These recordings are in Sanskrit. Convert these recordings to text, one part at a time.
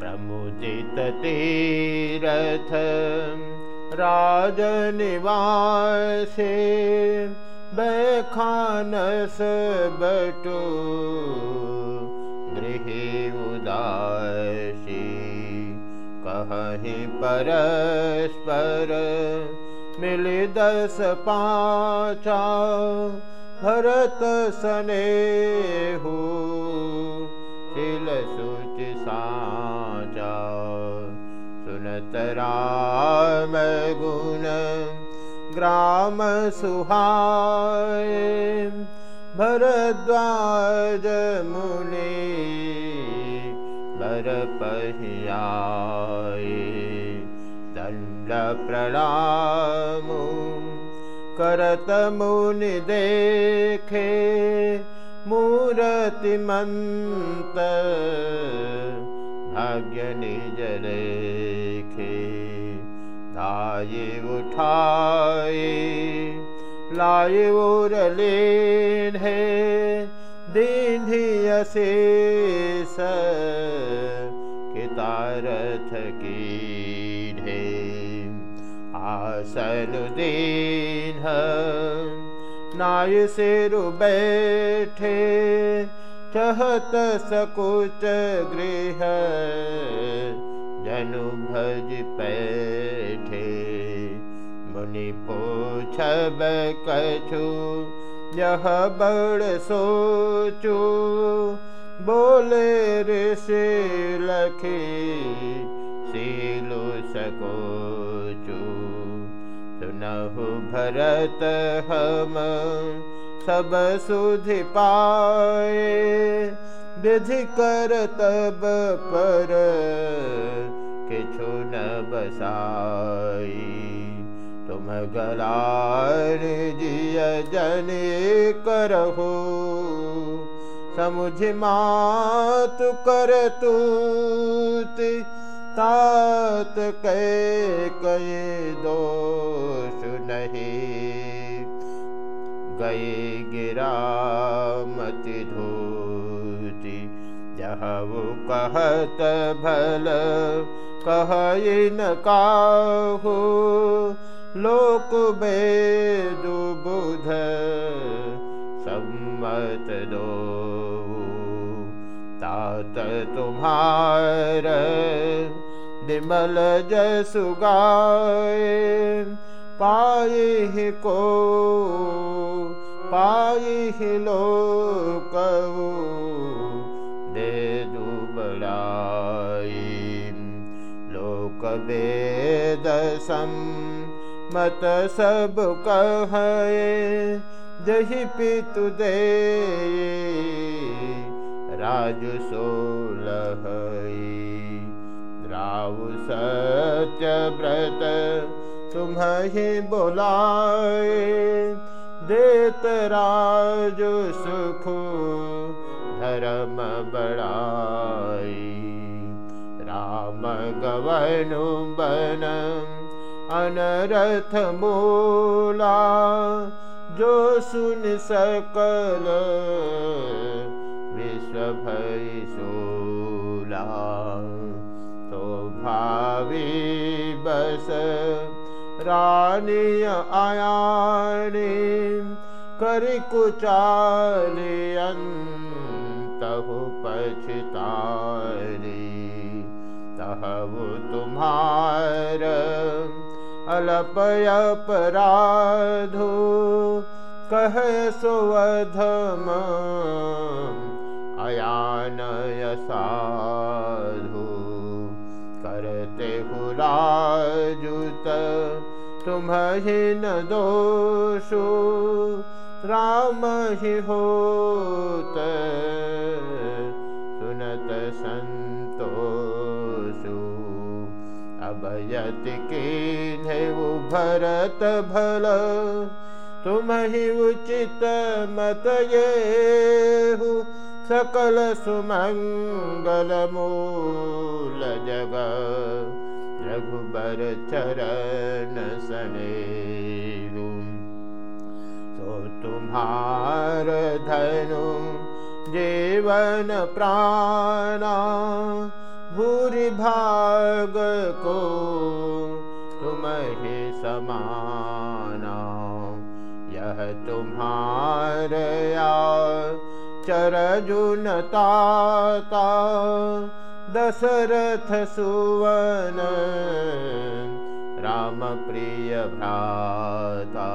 प्रमुदित तीरथ राजनिवासे बैखानस बटु गृहे उदासी। कहीं परस्पर मिल दस पाचा भरत सने हो तिल सुच साचा सुनत राम गुण ग्राम सुहाय। भरद्वाज मुनि बर दण्ड प्रणाम करत मुनि देखे मूरतिमन्त भाग्य निज लेखे दाये उठाए लाए ओरलेन है, दीन्ही अशेष कितारथ की आसन दीन नाय सिर बैठे, चहत सकुच गृह, जनु भज पैठे मुनि पोछब कछु यह बड़ सोचो। बोले ऋषि लखी सीलु सकोचु। सुनहु भरत हम सब सुधि पाए। विधि कर तब पर किछु न बसाई तुम गलार जिय जन करहो, समुझ मात कर तूति, तात कै कये दोष नहीं। गए गिरा मत धूति जह वो कहत भल कह न काहू लोक वेदु बुध सम्मत दो। तात तुम्हार विमल जसु गाय पाई को पाई लोक दे दुबड़ाई लोक वेद सम मत सब कहे जही पितु दे राजु सोलह राउ सत्य व्रत तुम्हें बोलाए देत राजु सुख धर्म बड़ाई राम गवनु बनम अनरथ मूला जो सुन सकल विश्व भई सोला। तो भावी बस रानी आयानी कर कुचालियन तहु पछतारी तहु तुम्हार अलपयपराधो। कह सुवधम अयानय साधु। करते हुराजुत तुम्हि न दोषो। राम ही होत अभयति की भरत भल तुम ही उचित मत ये सकल सुमंगल मूल जग। रघुबर चरण सने तो तुम्हार धनु जीवन प्राणा भूरि भाग को तुम ही समाना। यह तुम्हारया चरजुनता दशरथ सुवन, राम प्रिय भ्राता।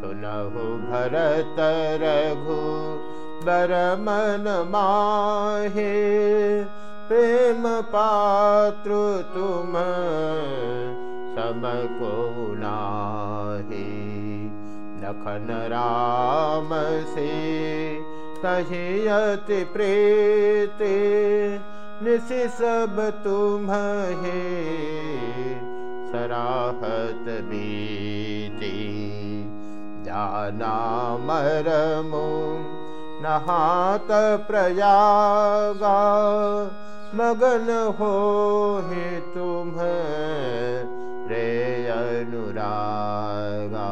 सुनहु भरत रघु, बरमन माहे प्रेम पात्र तुम समको नाहे लखन राम से कहियति प्रीति निशि सब तुम हे सराहत बीती। जाना मरमु नहात प्रयागा मगन हो हे तुम रे अनुरागा।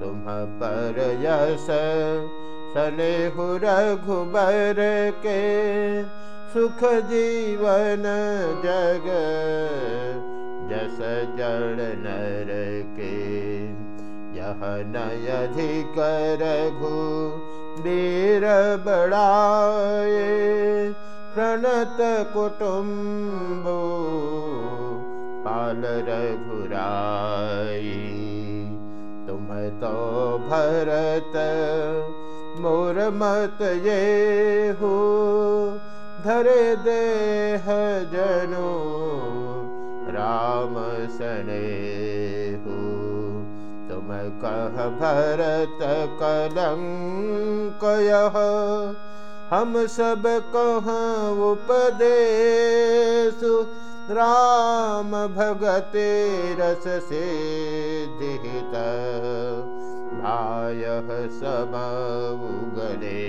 तुम पर यश सनेहु रघुबर के सुख जीवन जग जस जड़ नर के। यह नयधिक रघु वीर बड़ाए प्रणत कुटुम्बो तुम तो भरत मोर मत ये हो धरे देह जनो राम सने हो तुम कह भरत कलंक यह हम सब कह उपदेश। दिहित। भाय सब उगले